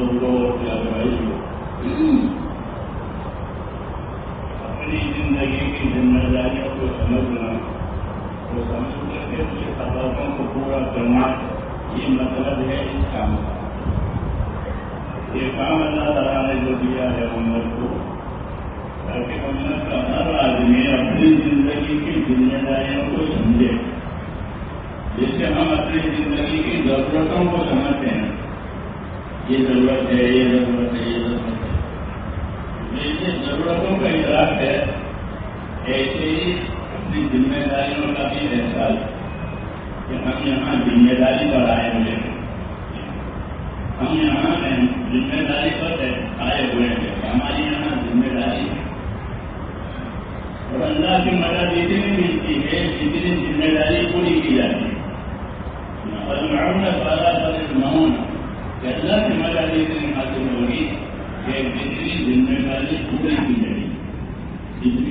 بزرگوں یا بھائیوں اپنی زندگی کی ذمہ داریوں کو سمجھنا اور سمجھ کر کے اس تقاضوں کو پورا کرنا یہ مطلب ہے اس کام کا مطلب۔ یہ کام اللہ تعالیٰ نے جو دیا ہے امت کو، تاکہ امت کا ہر آدمی اپنی زندگی کی ذمہ داریوں کو سمجھے، جس سے ہم اپنی زندگی کی ضرورتوں کو سمجھتے ہیں۔ یہ ضرورت ہے، یہ ضرورت ہے، یہ ضرورت ہے۔ جیسے ضرورتوں کا ادراک ہے، ایسے ہی اپنی ذمہ داریوں کا بھی احساس کہ ہم یہاں ذمہ داری پر آئے ہوئے ہیں۔ ہم یہاں ذمہ داری پر آئے ہوئے ہیں۔ ہماری یہاں ذمہ داری ہے۔ اور اللہ کی مدد اتنی ملتی ہے جتنی ذمہ داری پوری کی جاتی ہے۔ والا پر نمون کہ اللہ کی مدد اتنی حاصل ہوگی کہ جتنی ذمہ داری پوری کی جائے گی۔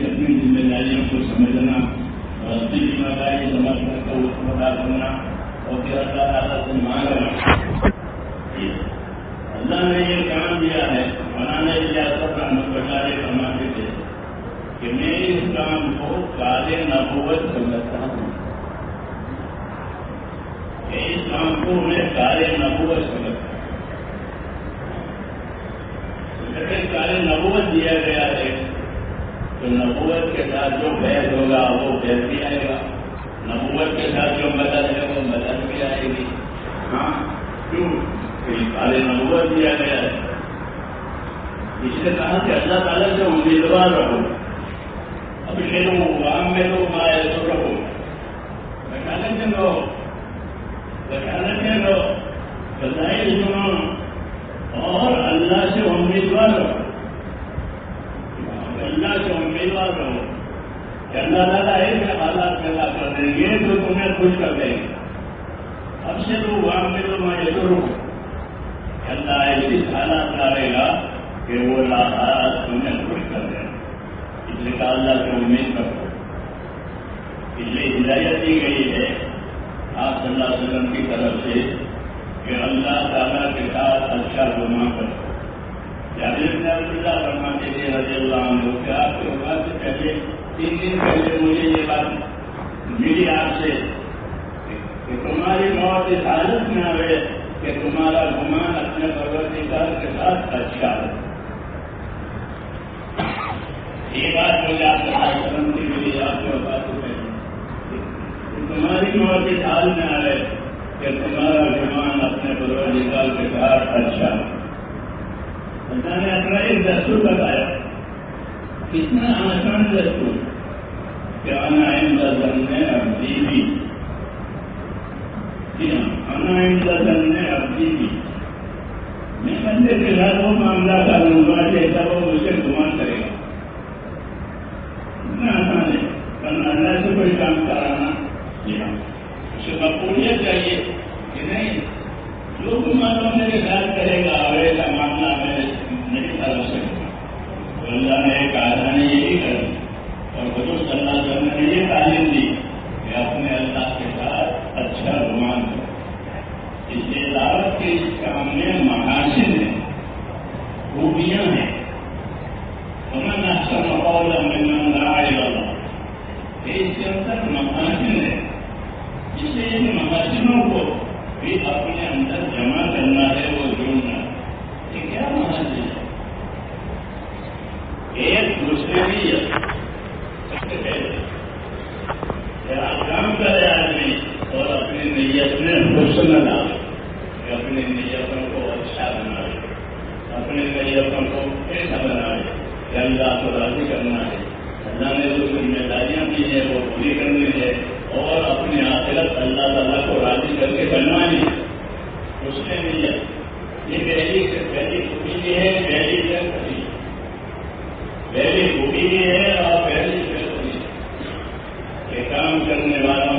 اپنی ذمہ داریوں کو سمجھنا اور اپنی ذمہ داری سمجھ کر کے اس کو ادا کرنا اور پھر اللہ تعالیٰ سے مانگنا اللہ نے یہ کام دیا ہے بنانے ریاست رحمت بچارے فرماتے تھے کہ میں اس کام کو کالے نبوت سمجھتا ہوں۔ کہ اس کام کو میں کالے نبوت سمجھتا ہوں۔ کالے نبوت دیا گیا ہے، تو نبوت کے ساتھ جو بحث ہوگا، وہ بحث بھی آئے گا۔ نبوت کے ساتھ جو مدد ہے، وہ مدد بھی آئے گی۔ ہاں کیوں؟ کالے نبوت دیا گیا ہے۔ اس نے کہا کہ اللہ تعالیٰ سے امیدوار رہو۔ اب شیروں عام میں تو مائے تو رہو۔ بچانے سے رہو۔ بچانے سے رہو۔ سنو اور اللہ سے امیدوار رہو اللہ سے امیدوار رہو کہ اللہ تعالیٰ ایسے حالات پیدا کر دیں گے جو تمہیں خوش کر دیں گے۔ اب سے تو وہاں میں تو میں یہ رکو اللہ ایسی حالات ڈالے گا کہ وہ حالات تمہیں خوش کر دیں۔ اس لیے کہا اللہ سے امید کرو۔ اس لیے ہدایت دی گئی ہے۔ آپ صلی اللہ علیہ وسلم کی طرف سے کہ اللہ تعالیٰ کے ساتھ اچھا گما کرو جابر یعنی بن عبداللہ فرماتے تھے رضی اللہ عنہ کہ آپ کے وقت سے پہلے، تین دن پہلے مجھے یہ بات ملی آپ سے کہ تمہاری موت اس حالت میں آئے کہ تمہارا گمان اپنے پروردگار کے ساتھ اچھا ہو یہ بات مجھے آپ کے کرم کی ملی آپ کے وقت سے پہلے۔ تمہاری موت اس حال میں آئے کہ تمہارا گمان اپنے پروردگار کے ساتھ اچھا اللہ نے اپنا ایک دستور بتایا۔ کتنا آسان دستور کہ آنا اندازن نے ابدی جی بھی۔ جی ہاں، آنا اندازن نے ابدی جی بھی۔ میں بندے کے ساتھ وہ معاملہ کروں گا جیسا وہ مجھے گمان کرے گا۔ اتنا آسان ہے۔ اللہ سے کوئی کام کرانا۔ جی ہاں اسے مقبولیت چاہیے۔ جو گمان میرے ساتھ کرے گا اور ایسا معاملہ میرے نہیں کر سکتا اللہ نے ایک آسانی یہی کر اور حضور صلی اللہ علیہ وسلم نے یہ تعلیم دی کہ اپنے اللہ کے ساتھ اچھا گمان کرو اس لیے دعوت کے اس کام میں محاسن ہیں خوبیاں ہیں امن احسن قول ممن دعا الى اللہ کہ اس کے اندر محاسن ہے اس لیے ان محاسنوں کو بھی اپنے اندر جمع کرنا ہے وہ جڑنا یہ کیا محاسن ہے ایک دوسرے کی کام کرے آدمی اور اپنی نیت میں حسن ڈالے کہ اپنی نیتوں کو اچھا بنائے اپنی نیتوں کو کیسا بنائے کہ اللہ کو راضی کرنا ہے۔ اللہ نے جو ذمہ داریاں دی ہیں، وہ پوری کرنی ہے اور اپنی آخرت اللہ تعالیٰ کو راضی کر کے بنوانی ہے اس نے نیت یہ پہلی پہلی خوبی بھی ہے، پہلی سے خوبی۔ پہلی خوبی بھی ہے اور پہلی سے خوبی۔ یہ کام کرنے والوں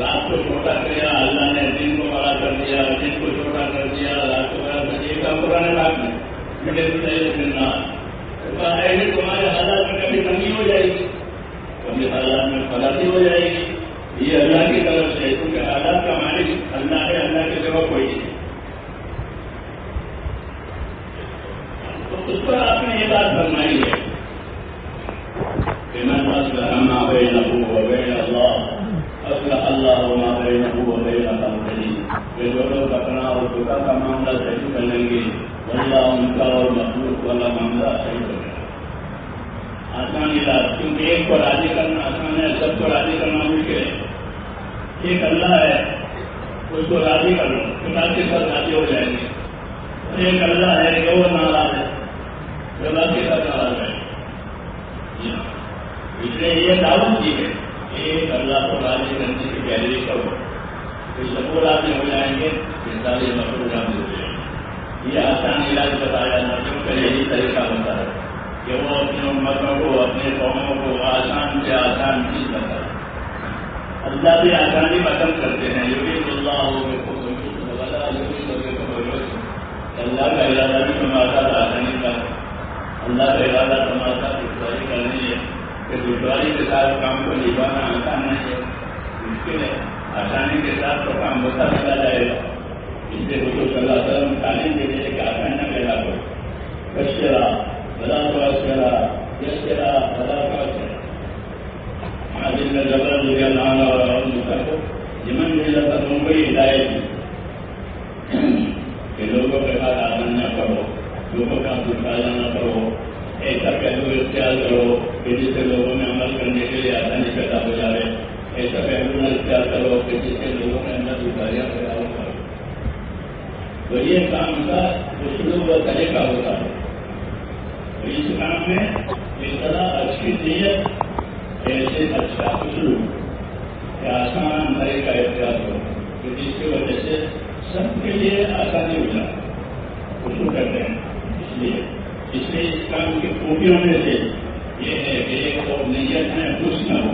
رات کو چھوٹا کیا، اللہ نے دن کو بڑا کر دیا، دن کو چھوٹا کر دیا، رات کو بڑا کر دیا پرانے بات میں مجھے ملنا تمہارے حالات میں کبھی تنگی ہو جائے گی۔ کبھی حالات میں فلاسی ہو جائے گی۔ یہ اللہ کی طرف سے، کیونکہ حالات کا مالک اللہ ہے، اللہ کی جگہ کوئی نہیں۔ تو اس پر آپ نے یہ بات فرمائی ہے کہ میں اصلح ما بينه وبين الله اصلح الله ما بينه وبين خلقه کہ جو لوگ اپنا اور خدا کا معاملہ صحیح کر لیں گے اللہ ان کا اور مخلوق والا معاملہ صحیح کرے گا آسان علاج کیونکہ ایک کو راضی کرنا آسان ہے، سب کو راضی کرنا مشکل ہے۔ ایک اللہ ہے، اس کو راضی کر لو، خدا کے ساتھ راضی ہو جائیں گے ایک اللہ ہے کہ وہ ناراض ہے خدا کے ساتھ ناراض ہے۔ اس نے یہ دعوت کی ہے ایک اللہ کو راضی کرنے کی گیلری کرو۔ تو سب کو راضی ہو جائیں گے سارے مشہور راضی ہو یہ آسان علاج بتایا نبیوں کا یہی طریقہ ہوتا ہے کہ وہ اپنے امتوں کو، اپنے قوموں کو آسان سے آسان چیز بتائے اللہ بھی آسانی پسند کرتے ہیں۔ یہ بھی اللہ ہو اللہ کا ارادہ بھی تمہارا آسانی کا اللہ کا ارادہ تمہارا دشواری کرنی ہے۔ کہ دشواری کے ساتھ کام کو نبھانا آسان نہیں ہے۔ مشکل ہے۔ آسانی کے ساتھ تو کام ہوتا چلا جائے گا۔ اس لیے حضور صلی اللہ علیہ وسلم تعلیم دیتے پیدا کرو کشرا بلا کرا یشرا بلا کا عادل نے زبر اور کو جمن ملا تھا ممبئی ہدایت کہ لوگوں کے ساتھ آسان نہ کرو، لوگوں کا دشوار نہ کرو۔ ایسا پہلو اختیار کرو کہ جس سے لوگوں میں عمل کرنے کے لیے آسانی پیدا ہو جائے ایسا پہلو نہ اختیار کرو کہ جس سے لوگوں میں اندر دشواریاں پیدا ہو کرو تو یہ کام کا اسلوب و طریقہ ہوتا ہے۔ اس کام میں اس طرح اچھی نیت ایسے اچھا اسلوب کہ آسان طریقہ اختیار ہو، کہ جس کی وجہ سے سب کے لیے آسانی ہو جائے۔ اسلو کرتے ہیں۔ اس لیے اس لیے اس کام کی خوبیوں میں سے یہ ہے کہ ایک تو نیت میں حسن ہو۔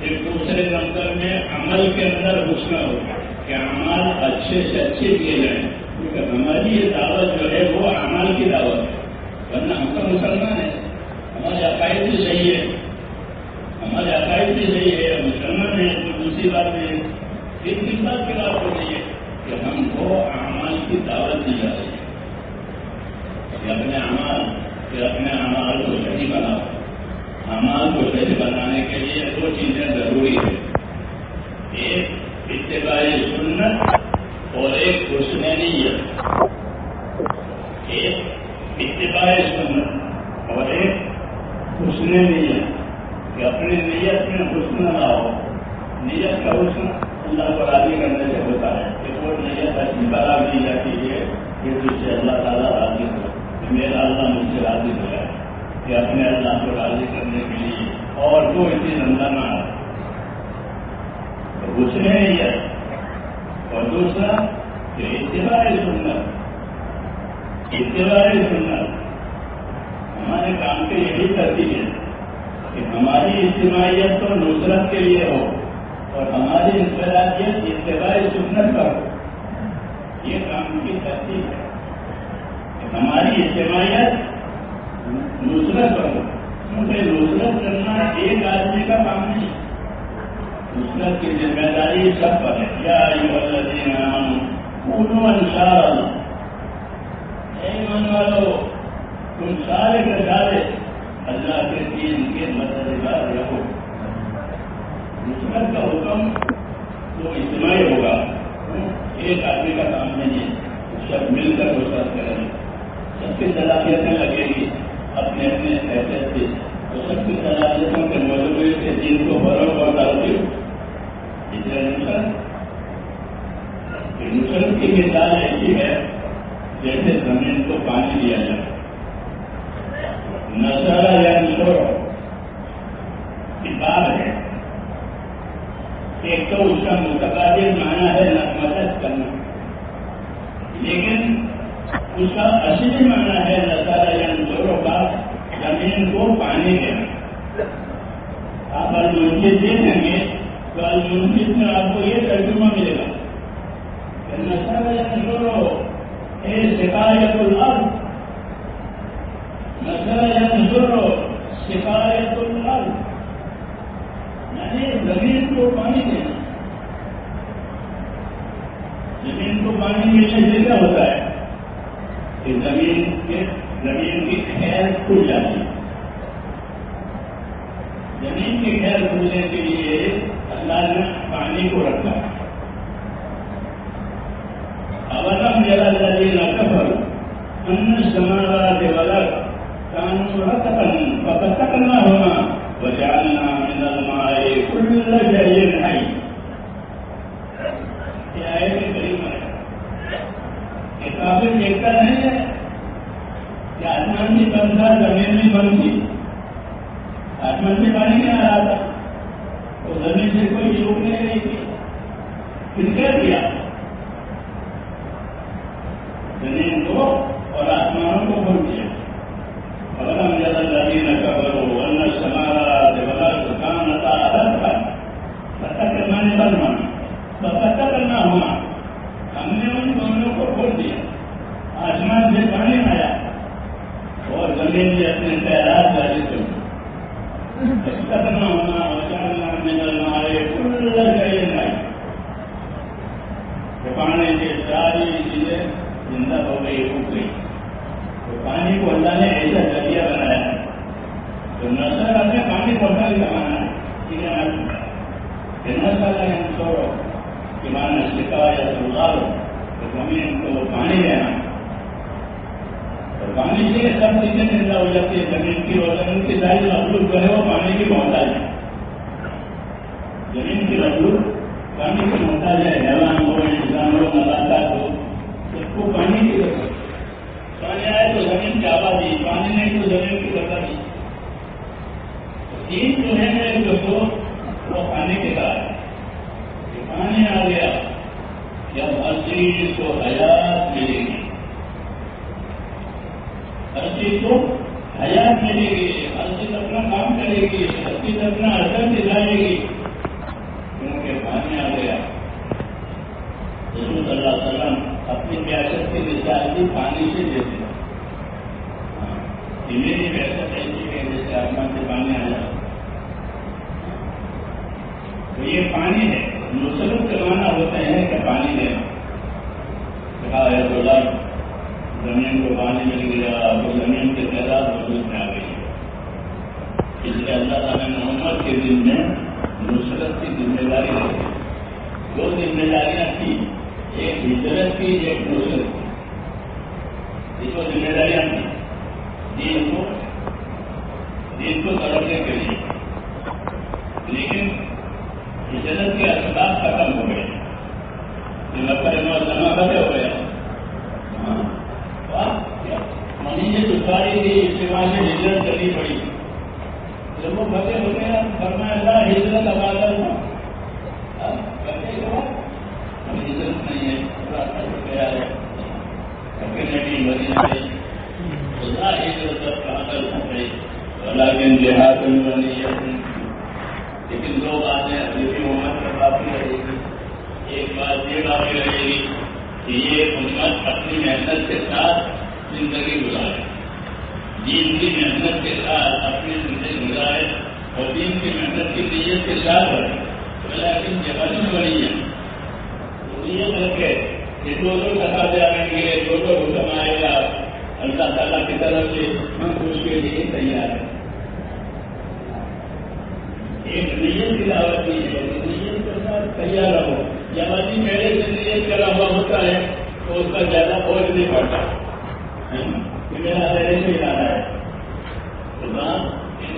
ایک دوسرے نمبر میں عمل کے اندر حسن ہو۔ کہ اعمال اچھے سے اچھے کیے جائیں۔ کیونکہ ہماری یہ دعوت جو ہے وہ اعمال کی دعوت ہے۔ ورنہ ہم کا مسلمان ہے ہمارے عقائد بھی صحیح ہے۔ ہمارے عقائد بھی صحیح ہے۔ مسلمان ہیں۔ تو دوسری بات ہے ایک بات کی بات ہو رہی ہے کہ ہم کو اعمال کی دعوت دی جا رہی ہے۔ کہ اپنے اعمال پھر اپنے اعمال کو صحیح بناؤ۔ اعمال کو صحیح بنانے کے لیے دو چیزیں ضروری ہیں۔ 给咱来一杯 سے کوئی روکنے نہیں تھی پھر دیا جنت جائے گی کیونکہ پانی آ گیا۔ رسول اللہ علیہ وسلم اپنی پیاست کی نشاندی پانی سے دیتے۔ محنت کی نیت کے ساتھ بڑھے لیکن جگہ بڑی ہے۔ نیت رکھے کہ جو لوگ سکھاتے آئیں گے جو لوگ حکم آئے گا۔ اللہ تعالیٰ کی طرف سے ہم اس کے لیے تیار ہیں۔ ایک نیت کی دعوت دی ہے نیت کے ساتھ تیار رہو۔ جب آدمی میرے سے نیت کرا ہوا ہوتا ہے، تو اس کا زیادہ بوجھ نہیں پڑتا۔ ہاں، میرا رہنے سے ارادہ ہے۔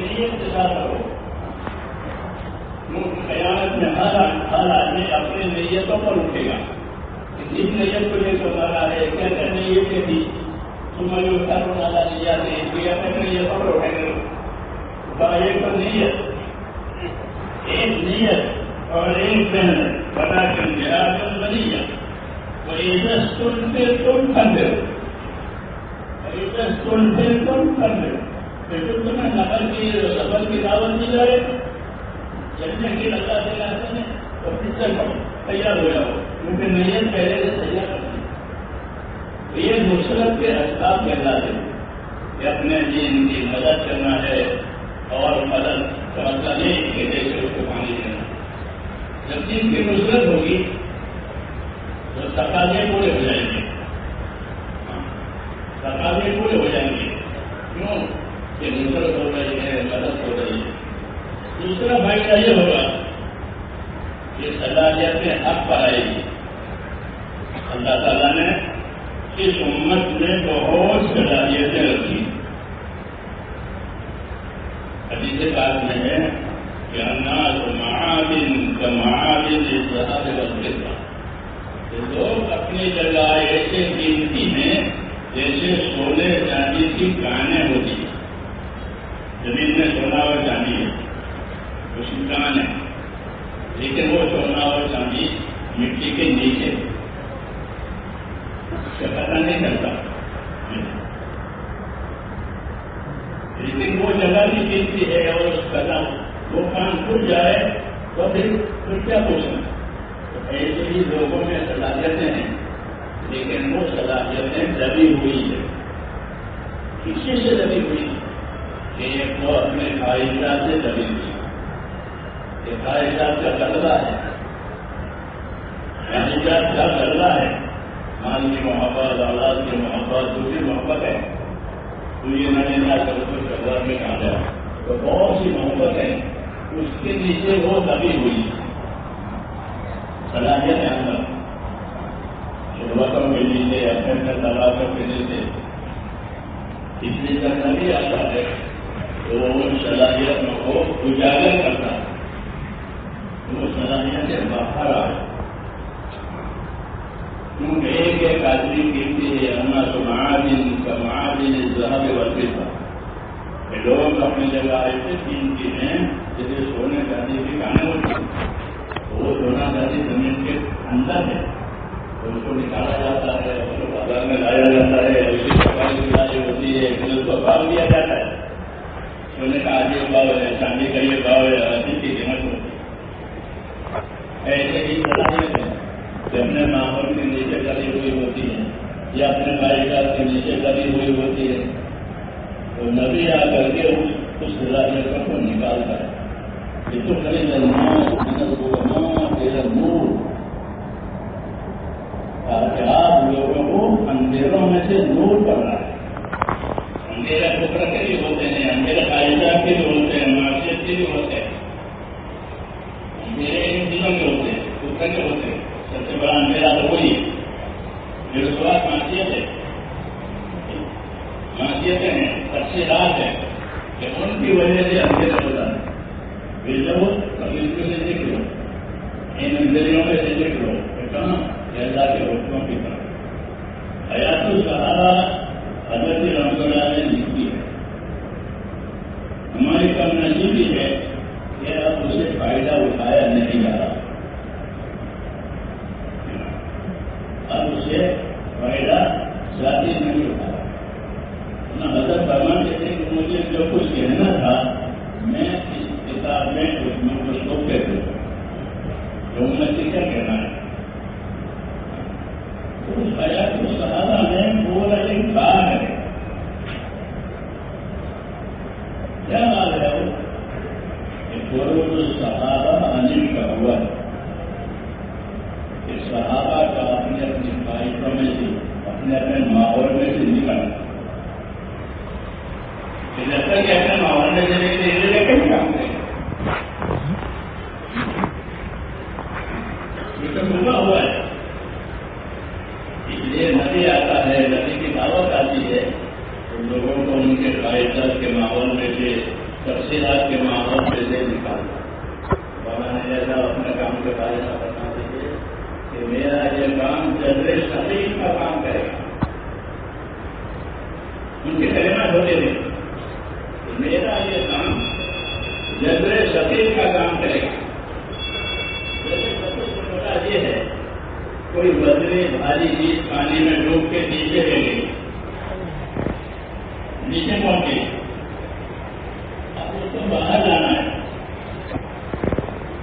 نیت کے ساتھ رہو۔ قیامت میں ہر ہر آدمی اپنی نیتوں پر اٹھے گا۔ جس نیت کو لے کر مارا ہے کیسے نیت کے تھی تمہاری اتار والا نہیں جاتے ہیں اپنے نیتوں پر اٹھے گا ایک تو نیت۔ ایک نیت اور ایک محنت بتا کر جہاز بنی ہے وہ عزت سن کے تم کر دو عزت سن کے تم کر دو پھر تمہیں نقل کی سفر کی دعوت دی جائے۔ جلنے کی لگا دے جاتے ہیں تو پھر سے تیار ہو جاؤ کیونکہ نیت پہلے سے تیار کرتی یہ نصرت کے اسباب کہلاتے کہ اپنے دین کی مدد کرنا ہے اور مدد کا مطلب نہیں کہ جیسے اس کو پانی دینا۔ جب دین کی نصرت ہوگی تو تقاضے پورے ہو جائیں گے۔ ہاں، تقاضے پورے ہو جائیں گے۔ کیوں؟ کہ نصرت ہو رہی ہے، مدد ہو رہی ہے۔ دوسرا بھائی کا یہ ہوگا کہ صلاحیتیں حق پر آئے گی۔ اللہ تعالیٰ نے اس امت میں بہت صلاحیتیں رکھی۔ ابھی سے بات میں ہے کہ اناج معاون کا معاون اظہار لوگ اپنی جگہ ایسے قیمتی ہیں جیسے سونے چاندی کی کانیں ہوتی۔ ہیں زمین میں سونا اور چاندی ہے۔ اس کی کان ہے۔ لیکن وہ سونا اور چاندی مٹی کے نیچے۔ اس کا پتہ نہیں چلتا۔ لیکن وہ جگہ بھی قیمتی ہے اور اس کا وہ کام کھل جائے تو پھر پھر کیا پوچھنا۔ ایسے ہی لوگوں میں صلاحیتیں ہیں۔ لیکن وہ صلاحیتیں دبی ہوئی ہے کسی سے دبی ہوئی کہ ایک وہ اپنے خواہشات سے دبی ہوئی یہ کا غلبہ ہے خواہشات کا غلبہ ہے مال کی محبت اولاد کی محبت دوسری محبت ہے تو یہ میں نے کر میں کہا تو بہت سی محبت ہے اس کے نیچے وہ دبی ہوئی صلاحیت ہے اندر شروعاتوں کے نیچے اپنے اپنے تالابوں کے نیچے اس لیے جب نبی آتا ہے تو وہ صلاحیت کو اجاگر وہ صلاحیتیں باہر آئے۔ کیونکہ ایک ایک آدمی قیمتی ہے انا تو معادن کا معادن ذہب وقت تھا لوگ اپنی جگہ آئے ایسے قیمتی ہیں جیسے سونے چاندی کی کھانے ہوتے ہوتی وہ سونا چاندی زمین کے اندر ہے تو اس کو نکالا جاتا ہے، اس کو بازار میں لایا جاتا ہے، اس کی سفائی سلائی ہوتی ہے پھر اس کو بھاؤ دیا جاتا ہے۔ سونے کا آج یہ بھاؤ ہے چاندی کا یہ بھاؤ ہے ادھی کی قیمت ایسے ہی صلاحیت ہے کہ اپنے ماحول کے نیچے کری ہوئی ہوتی ہے یا اپنے مائیکات کے نیچے کری ہوئی ہوتی ہے تو نبی آ کر کے اس صلاحیت کو نکالتا ہے یہ تو کرے تیرا نور تاکہ آپ لوگوں کو اندھیروں میں سے دور پڑ رہا ہے۔ اندھیرا کپڑا کے بھی ہوتے ہیں اندھیرا قاعدہ کے بھی ہوتے ہیں معاشرت کے بھی ہوتے ہیں۔ سب سے بڑا اندھیرا تو وہی ہے۔ میرے سوال معاشیت ہے۔ معاشیتیں ہیں اچھی رات ہے۔ کہ ان کی وجہ سے اندھیرا ہوتا ہے جب فرنیچر سے دیکھ لو۔ ان اندھیریوں میں سے دیکھ لو۔ کہ کہاں اللہ کے حکموں کی طرف۔ حیات الصحابہ حضرت رحمت اللہ نے لکھی ہے۔ ہماری کم نصیبی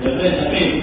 Amen. Amen.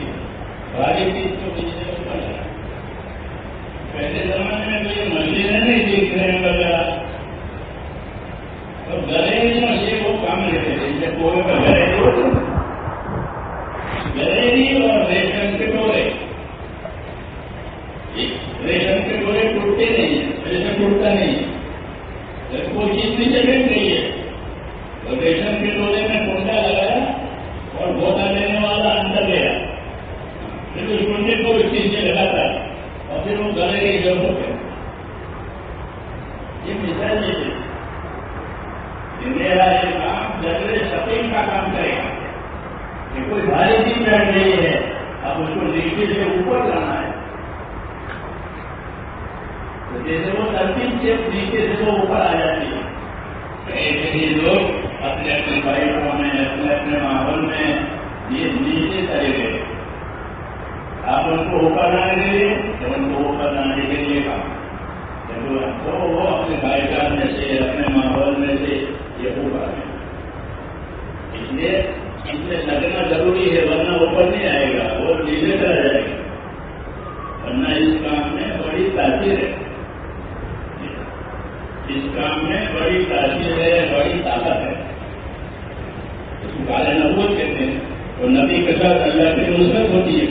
اس نبوت کہتے ہیں تو نبی کے ساتھ اللہ کی نصرت ہوتی ہے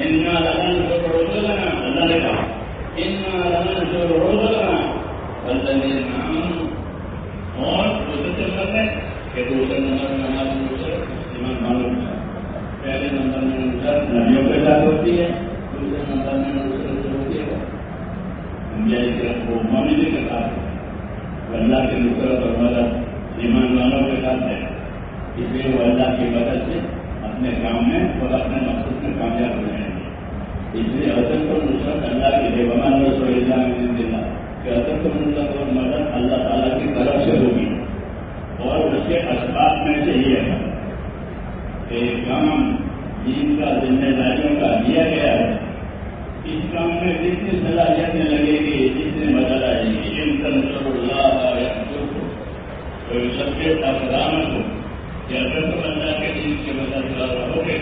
ان اللہ نے کہا ان لگا اور دوسرے نمبر میں کہ دوسرے نمبر میں ایمان معلوم ہے پہلے نمبر میں نصرت نبیوں کے ساتھ ہوتی ہے دوسرے نمبر میں نصرت ہوتی ہے کو کے ساتھ اللہ کی نصرت اور مدد ایمان والوں کے ساتھ ہے اس لیے وہ اللہ کی مدد سے اپنے کام میں اور اپنے مقصد میں کامیاب ہو جائیں گے۔ اس لیے حضرت کو نصرت اللہ کے لیے بمان رسول اللہ نے دلا کہ حضرت کو نصرت اور مدد اللہ تعالیٰ کی طرف سے ہوگی۔ اور اس کے اسباب میں سے یہ ہے کہ کام دین کا، ذمہ داریوں کا دیا گیا ہے۔ اس کام میں جتنی صلاحیتیں لگے گی، جتنی مدد آئے گی ان تنظر اللہ سب کے افرام کو کہ اگر تم اللہ کے دین کی مدد کر رہو گے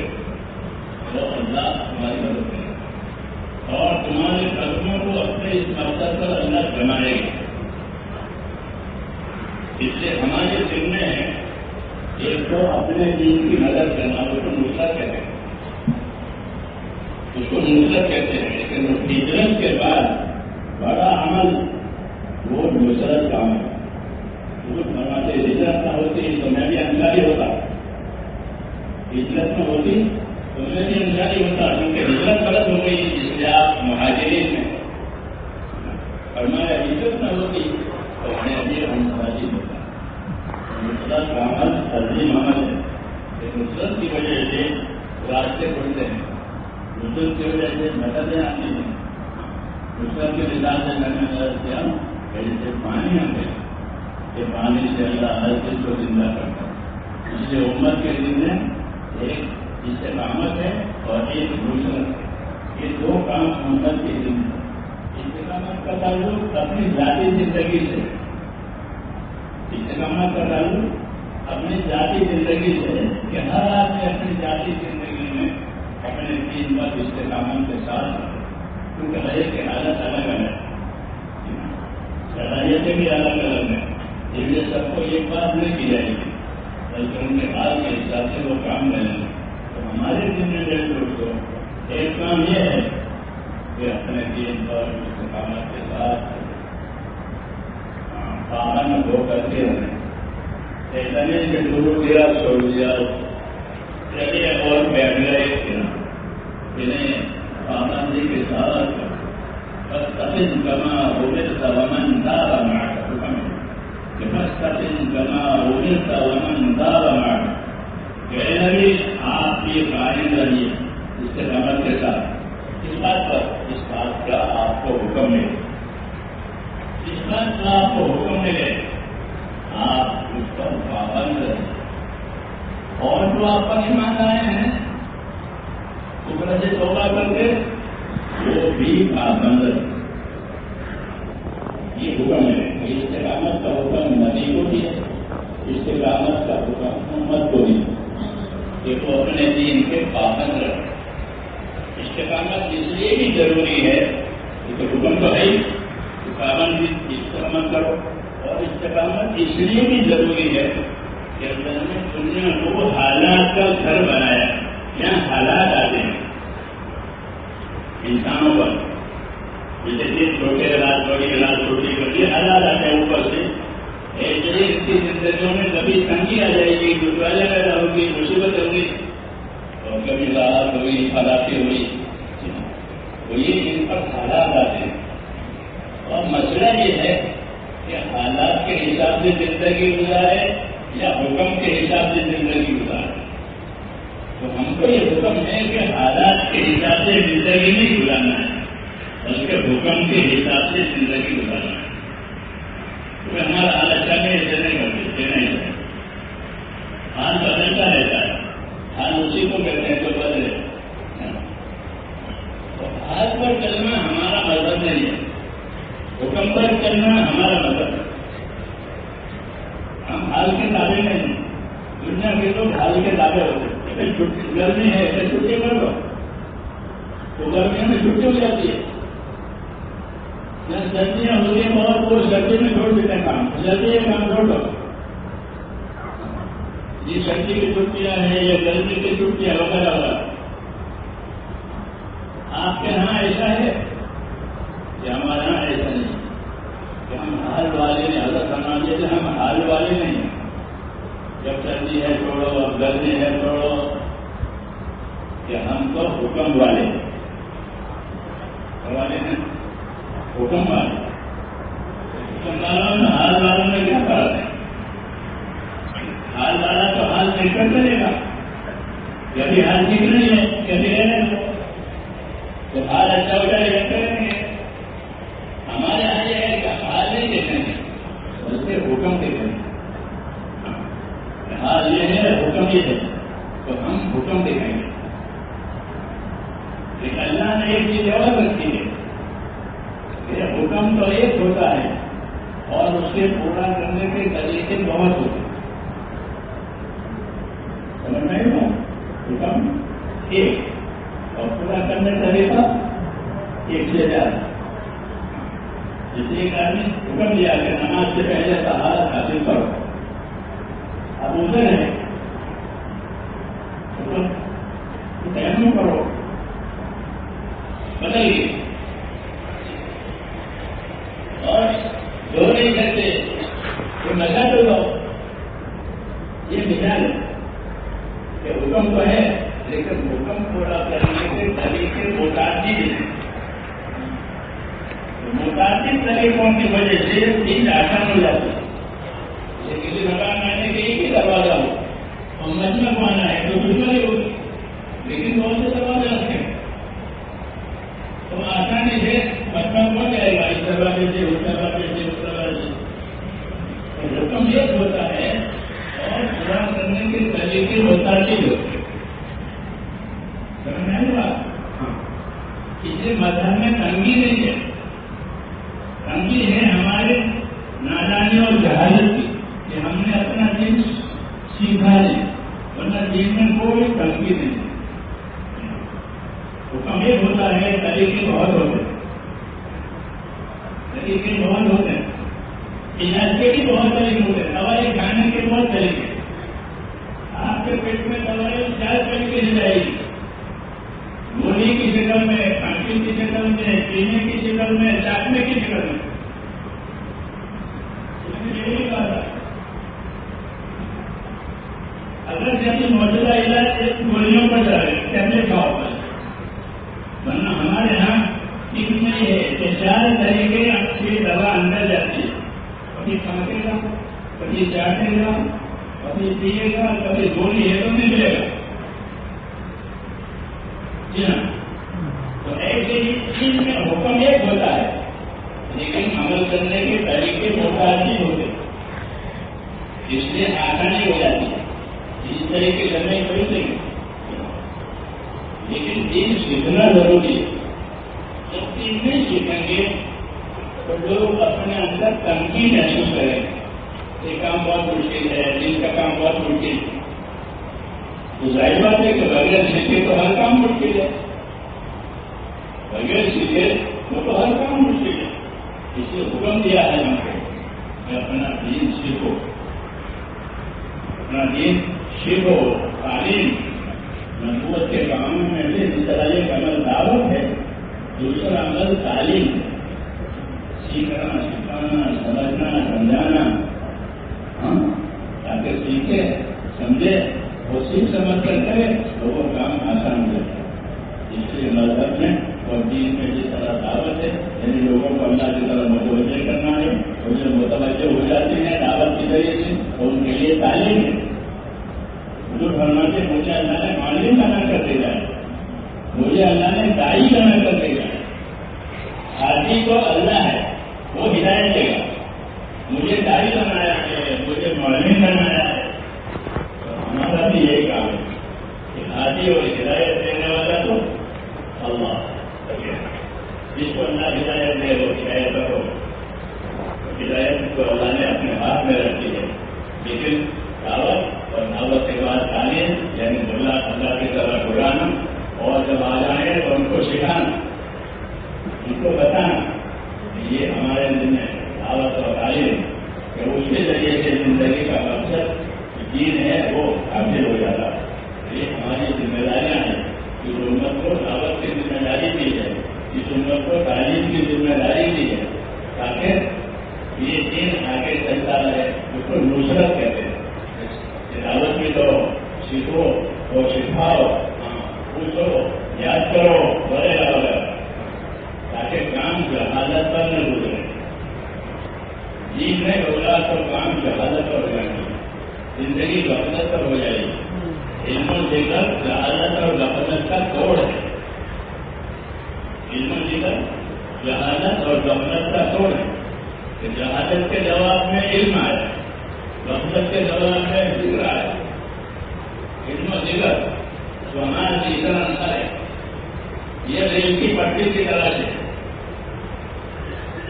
تو اللہ تمہاری مدد کرے گا۔ اور تمہارے قدموں کو اپنے اس مقصد پر اللہ جمائے گا۔ اس لیے ہمارے دن میں ایک تو اپنے دین کی مدد کرنا، اس کو نسخہ کہتے ہیں۔ اس کو نصرت کہتے ہیں، لیکن ہجرت کے بعد بڑا عمل، وہ نصرت کام ہے وہ فرماتے ہجرت نہ ہوتی تو میں بھی ہجرت میں ہوتی، تو میں سے انسان ہی ہوتا کیونکہ ہجرت غلط ہو گئی، اس لیے آپ مہاجرین میں اور میں ہجرت نہ ہوتی، تو ہمیں ابھی ہم مہاجر ہوتا نصرت کا عمل تنظیم عمل ہے نصرت کی وجہ سے راستے کھلتے ہیں۔ نصرت کی وجہ سے مددیں آتی ہیں۔ نصرت کے نظام سے میں کی شکل میں پینے کی شکل میں چاٹنے کی شکل میں یہی بات ہے اگر جیسے موجودہ علاج ایک گولیوں پر چلے کیسے کھاؤ پر ورنہ ہمارے یہاں اس میں یہ ہے کہ چار طریقے اچھی دوا اندر جاتی ہے کبھی کھانکے گا کبھی چاٹے گا کبھی پیے گا کبھی گولی ہے تو نہیں ملے گا جی ہاں تو ایسے ہی چیز میں حکم ایک ہوتا ہے لیکن عمل کرنے کے طریقے محتاج نہیں ہوتے اس لیے آسانی ہو جاتی ہے اس طریقے کرنے کوئی نہیں لیکن دین سیکھنا ضروری ہے جب دین نہیں سیکھیں گے تو لوگ اپنے اندر تنقید محسوس کریں گے یہ کام بہت مشکل ہے دین کا کام بہت مشکل ہے تو ظاہر بات ہے کہ بغیر سیکھے تو ہر کام مشکل ہے بغیر سیکھے وہ تو ہر کام مشکل ہے اسے حکم دیا ہے ہم کو کہ اپنا دین سیکھو اپنا دین سیکھو تعلیم نبوت کے کاموں میں بھی جس طرح ایک عمل دعوت ہے دوسرا عمل تعلیم ہے سیکھنا سکھانا سمجھنا سمجھانا ہاں تاکہ سیکھے سمجھے؟ وہ سیکھ سمجھ کر کرے تو وہ کام آسان ہو جاتا ہے اس لیے مذہب میں اور دین میں جس طرح دعوت ہے یعنی لوگوں کو اللہ کی طرف متوجہ کرنا ہے وہ جو متوجہ ہو جاتے ہیں دعوت کے ذریعے سے اور ان کے لیے تعلیم ہے۔ جو فرماتے مجھے اللہ نے معلوم بنا کر دے جائے مجھے اللہ نے دائی بنا کر دے جائے حاجی کو اللہ ہے، وہ ہدایت دے گا۔ مجھے دائی بنایا ہے مجھے معلوم بنایا ہے۔ ہمارا بھی یہی کام ہے کہ حاجی اور ہدایت دینے والا تو اللہ جس کو اللہ ہدایت دے وہ ہدایت کرو ہدایت کو اللہ نے اپنے ہاتھ میں رکھی ہے۔ لیکن دعوت اور دعوت کے بعد تعلیم یعنی ملا اللہ کی طرح اڑانا اور جب آ جائیں تو ان کو سکھانا۔ ان کو بتانا یہ ہمارے دن میں دعوت اور تعلیم کہ اس کے ذریعے سے زندگی کا مقصد دین ہے وہ حاصل ہو جاتا ہے یہ ہماری ذمہ داریاں ہیں اس امت کو دعوت کی ذمہ داری دی ہے اس امت کو تعلیم کی ذمہ داری دی ہے تاکہ یہ دین آگے چلتا رہے اس کو نصرت کہتے ہیں دعوت میں تو سیکھو اور سکھاؤ پوچھو یاد کرو وغیرہ وغیرہ تاکہ کام جہالت پر نہ گزرے جیت میں ہوگا تو کام جہالت پر ہو جائے گی زندگی غفلت پر ہو جائے گی۔ علم و ذکر جہالت اور غفلت کا توڑ ہے۔ علم و ذکر جہالت اور غفلت کا توڑ ہے۔ کہ جہالت کے جواب میں علم آیا غفلت کے جواب میں ذکر آیا علم و ذکر تو ہمارا تیسرا ہے۔ یہ ریل کی پٹری کی طرح سے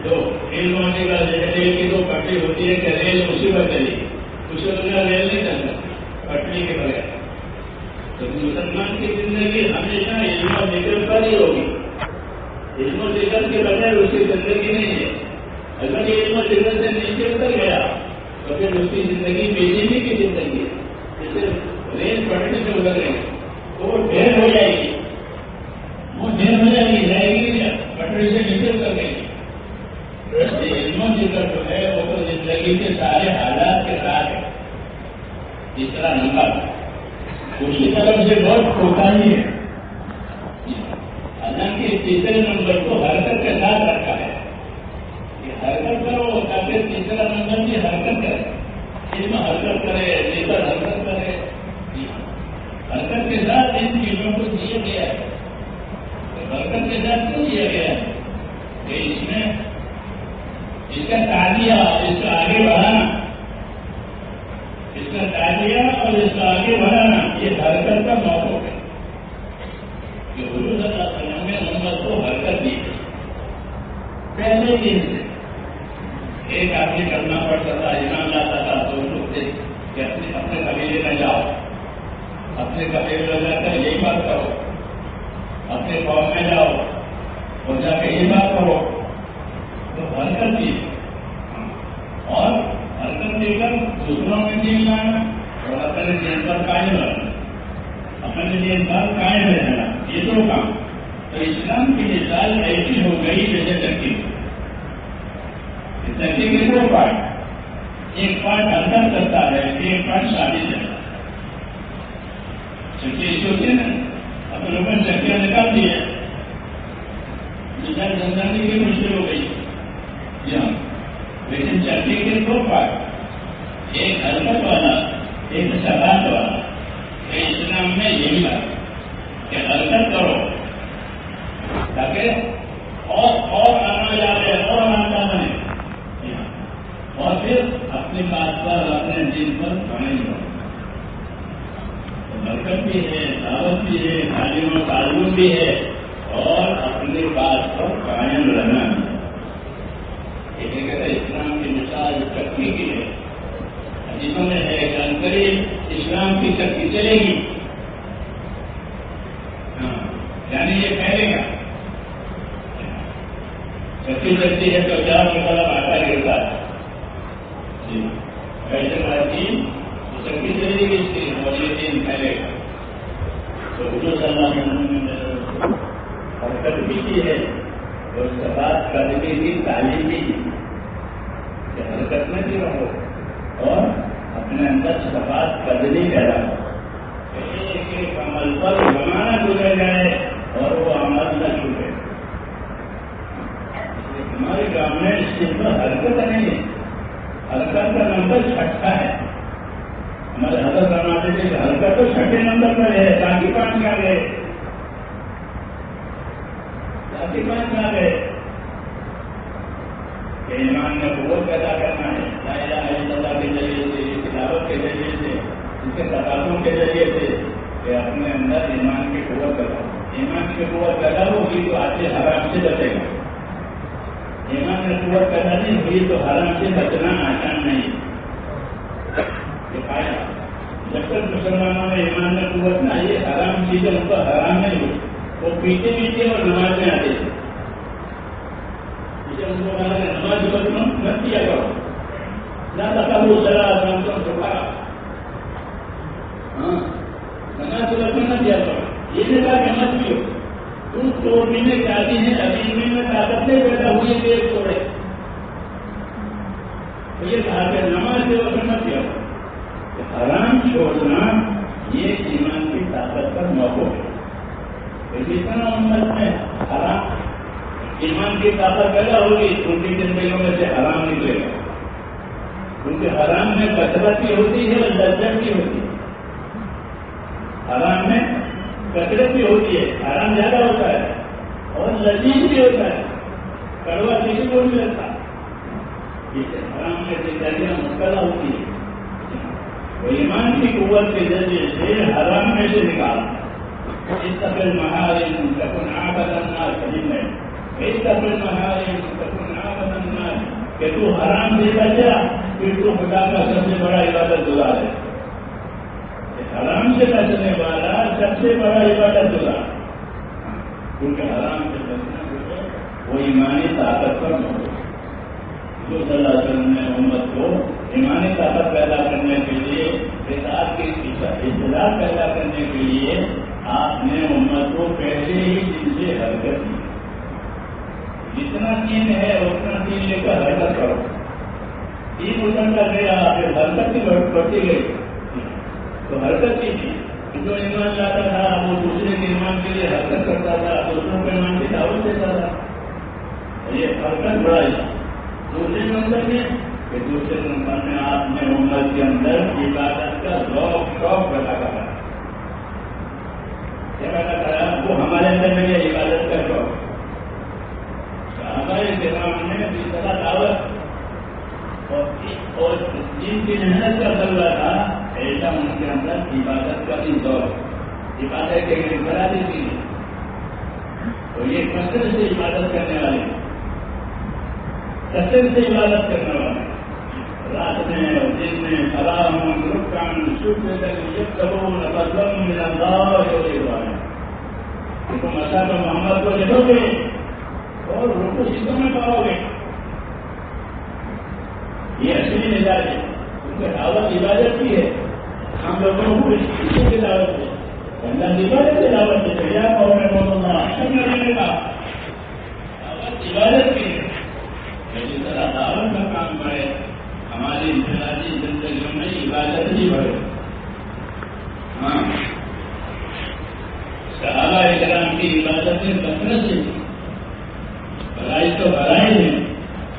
تو علم و ذکر ریل کی دو پٹری ہوتی ہے کہ ریل اسی پر چلی۔ اسے کے بغیر ریل نہیں چل کٹنے کے بغیر۔ تو مسلمان کی زندگی ہمیشہ علم و ذکر پر ہی ہوگی۔ علم و ذکر کے بغیر اس کی زندگی نہیں ہے۔ اگر یہ علم و ذکر سے نیچے اتر گیا، تو پھر اس کی زندگی بے چینی کی زندگی ہے۔ اسے ریل پڑھنے سے اتر گئی تو وہ ڈھیر ہو جائے گی وہ ڈھیر ہو جائے گی جائے گی پٹری سے نیچے اتر گئی علم و ذکر جو ہے وہ تو زندگی کے سارے حالات کے ساتھ ہے تیسرا نمبر اسی طرف سے بہت کوتاہی ہے حالانکہ تیسرے نمبر کو حرکت کے ساتھ رکھا ہے کہ حرکت کرو تاکہ تیسرا نمبر کی حرکت کرے علم حرکت کرے ذکر حرکت کرے حرکت کے ساتھ ان چیزوں کو دیے گیا ہے حرکت کے ساتھ کیوں دیا گیا کہ اس میں اس کا تعلیہ اس کا آگے بڑھانا اس کا تعلیہ اور اس کا آگے بڑھانا یہ حرکت کا موقع ہے۔ کہ حضور صلی اللہ علیہ وسلم نے محمد کو حرکت دی۔ پہلے دن سے ایک آدمی کرنا پڑتا تھا، ایمان لاتا تھا، تو لوگ تھے کہ اپنے اپنے قبیلے میں جاؤ۔ اپنے قبیلے میں جا کر یہی بات کرو اپنے قوم میں جاؤ اور جا کے یہ بات کرو تو حرکت دی اور حرکت دے کر مطلب اپنے دین پر اپنے دین پر قائم اسلام کی مثال ایسی ہو گئی جیسے کے دو پارٹ۔ ایک پارٹ حرکت کرتا ہے، ایک پارٹ شادی کرتا ہے چکی ایسی ہوتی ہے؟ نا اپنے اوپر چکیاں نکال دی ہے۔ مثال کی مشکل ہو گئی۔ جی ہاں۔ لیکن چکی کے دو پارٹ۔ ایک حرکت والا، ایک سبات والا۔ اسلام میں یہی بات کہ حرکت کرو۔ تاکہ اور اور آنا جانے اور آنا بنے اور پھر اپنی بات پر، اپنے دن پر کھانے لو برکت بھی ہے، دعوت بھی ہے، تعلیم و تعلیم بھی ہے۔ اور اپنی بات پر قائم رہنا بھی اسلام کی مثال چکی کی ہے حدیثوں میں ہے کہ اسلام کی چکی چلے گی۔ ہاں یعنی یہ پھیلے گا۔ چکی چلتی ہے تو چار مطلب آٹا گرتا ہے۔ جی ایسے بات چکی چلے گی اس کی اور یہ دن پھیلے گا۔ تو اردو صلی اللہ نے حرکت بھی کی ہے اور اس کے بعد کرنے کی تعلیم بھی کی کہ حرکت میں بھی رہو اور اپنے اندر صفات کرنے پیدا ہو ایک ایک عمل پر زمانہ گزر جائے اور وہ عمل نہ چھوٹے ہمارے گاؤں میں اس چیز پر حرکت نہیں ہے حرکت کا نمبر چھٹا ہے ہمارے حضرت فرماتے تھے کہ حرکت تو چھٹے نمبر پر ہے تاکہ پانچ آ گئے تاکہ پانچ آ گئے کہ ایمان میں قوت پیدا کرنا ہے لا الہ الا اللہ کے ذریعے سے کتابت کے ذریعے سے اس کے تقاضوں کے ذریعے سے کہ اپنے اندر ایمان کی قوت پیدا ہو ایمان کی قوت پیدا ہوگی تو آج سے حرام سے بچے گا ایمان میں قوت پیدا نہیں ہوئی تو حرام سے بچنا آسان نہیں یہ پایا جب تک مسلمانوں میں ایمان میں قوت نہ آئی حرام چیزیں ان کو حرام نہیں ہوئی وہ پیتے پیتے اور نماز میں آتے تھے ان کو کہا کہ نماز بچوں مت کیا کرو ہاں یہ کہا کہ مت پیو تم توڑنے میں ابھی میں طاقت نہیں پیدا ہوئی توڑے. تو یہ کہا کہ نماز کیا حرام چھوڑنا یہ ایمان کی طاقت کا موقع ہے. جتنا امت میں حرام ایمان کی طاقت پیدا ہوگی، ان کی زندگیوں میں سے حرام نکلے گا. کیونکہ حرام میں کثرت بھی ہوتی ہے اور لذت بھی ہوتی ہے۔ حرام میں کثرت بھی ہوتی ہے، حرام زیادہ ہوتا ہے اور لذیذ بھی ہوتا ہے۔ کڑوا کسی کو نہیں لگتا۔ حرام میں زندگیاں مبتلا ہوتی ہے۔ وہ ایمان کی قوت کے ذریعے سے حرام میں سے نکالا اس طرح مہارے تکن آبد الناس خرید ہے اس طرح مہارے تکن آبد الناس کہ تو حرام سے بچا پھر تو خدا کا سب سے بڑا عبادت گزار ہے۔ حرام سے بچنے والا سب سے بڑا عبادت گزار کیونکہ حرام سے بچنا وہ ایمانی طاقت پر موجود جو صلی اللہ علیہ وسلم نے امت کو ایمانی طاقت پیدا کرنے کے لیے اطلاع کی اطلاع پیدا کرنے کے لیے آپ نے امت کو پہلے ہی دن سے حرکت کی۔ جتنا دین ہے، اتنا دین لے کر حرکت کرو۔ تین اٹھن کا نہیں رہا پھر حرکت کی بڑھتی گئی تو حرکت کی تھی جو ایمان لاتا تھا وہ دوسرے کے کے لیے حرکت کرتا تھا دوسروں کے ایمان کی دعوت دیتا تھا یہ حرکت بڑھائی دوسرے نمبر میں کہ دوسرے نمبر میں آپ نے امت کے اندر عبادت کا ذوق شوق پیدا کرا پیدا کرا وہ ہمارے اندر میں یہ عبادت کا شوق ہمارے دماغ میں جس طرح دعوت اور جن کی محنت کا سلوا تھا، ایسا ان کے اندر عبادت کا بھی دور عبادت کے لیے بنا دیتی ہے تو یہ کثر سے عبادت کرنے والے کثر سے عبادت کرنے والے رات میں اور دن میں سلام رکن شکر تک کرو نقدم میرا دار ہوتے ہوا ہے۔ محمد کو دیکھو گے اور رکو سکھوں میں پاؤ گے۔ یہ اصلی مزاج ہے۔ ان کی دعوت عبادت کی ہے۔ ہم لوگوں کو اس کی دعوت ہے۔ اللہ عبادت کی دعوت ہے۔ بھیا اور میں بولوں گا، ہم کرنے کا دعوت عبادت کی ہے۔ جس طرح دعوت کا کام کرے، ہماری انفرادی زندگیوں میں عبادت ہی بڑھے۔ ہاں۔ صحابہ اکرام کی عبادت میں کثرت سے بھلائی تو بھلائی ہے۔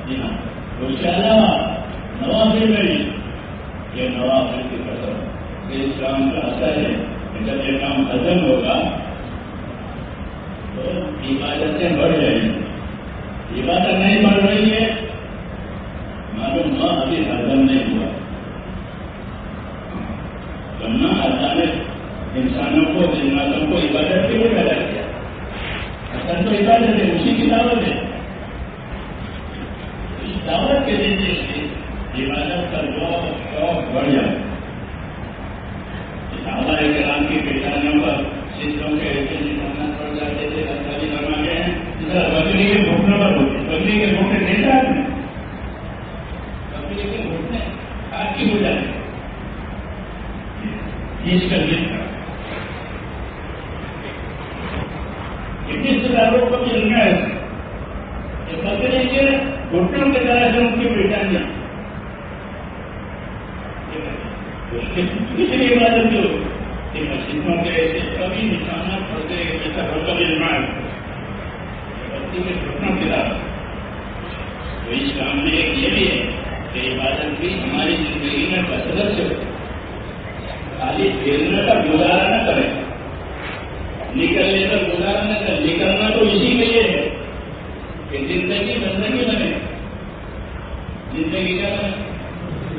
جی ہاں۔ اس کے علاوہ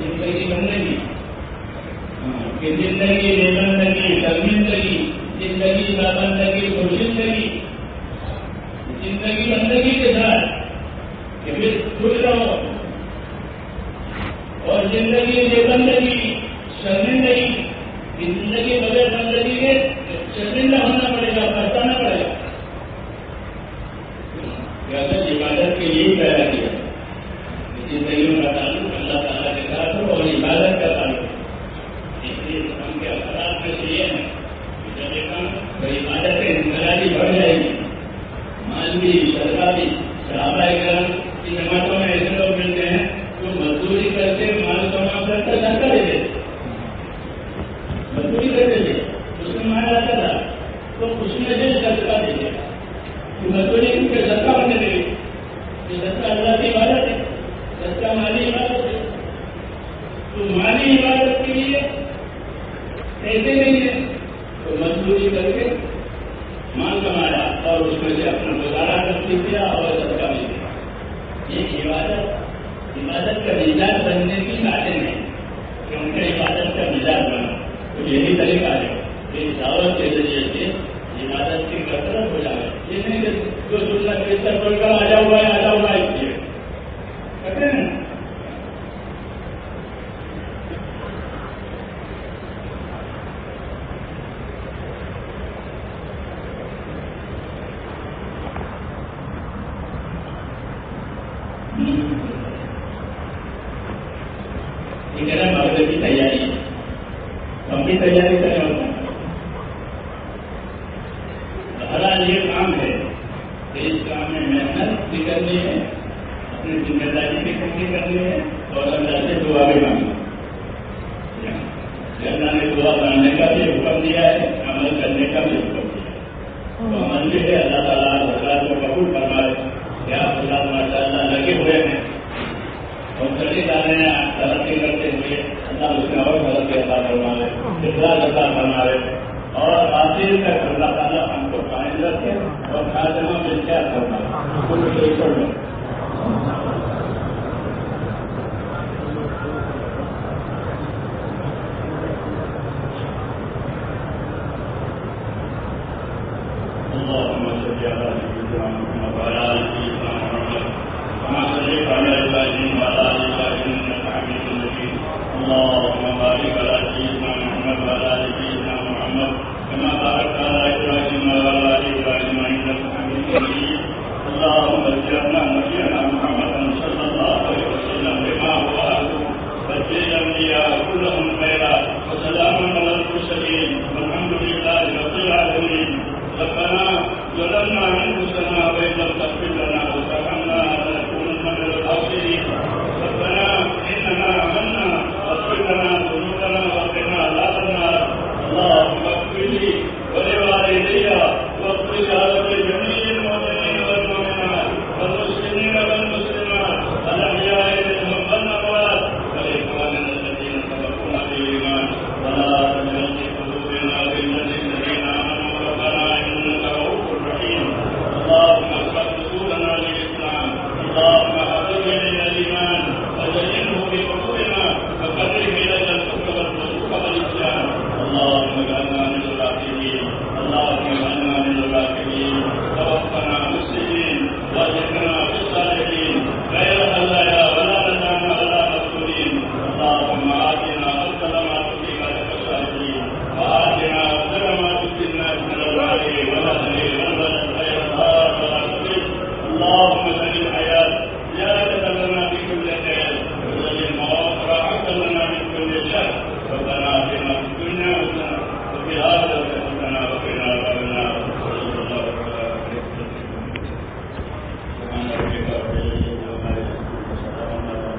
زندگی بندگی زندگی بندگی زندگی زندگی بندگی کے ساتھ کہ پھر خوش رہو اور زندگی بے بندگی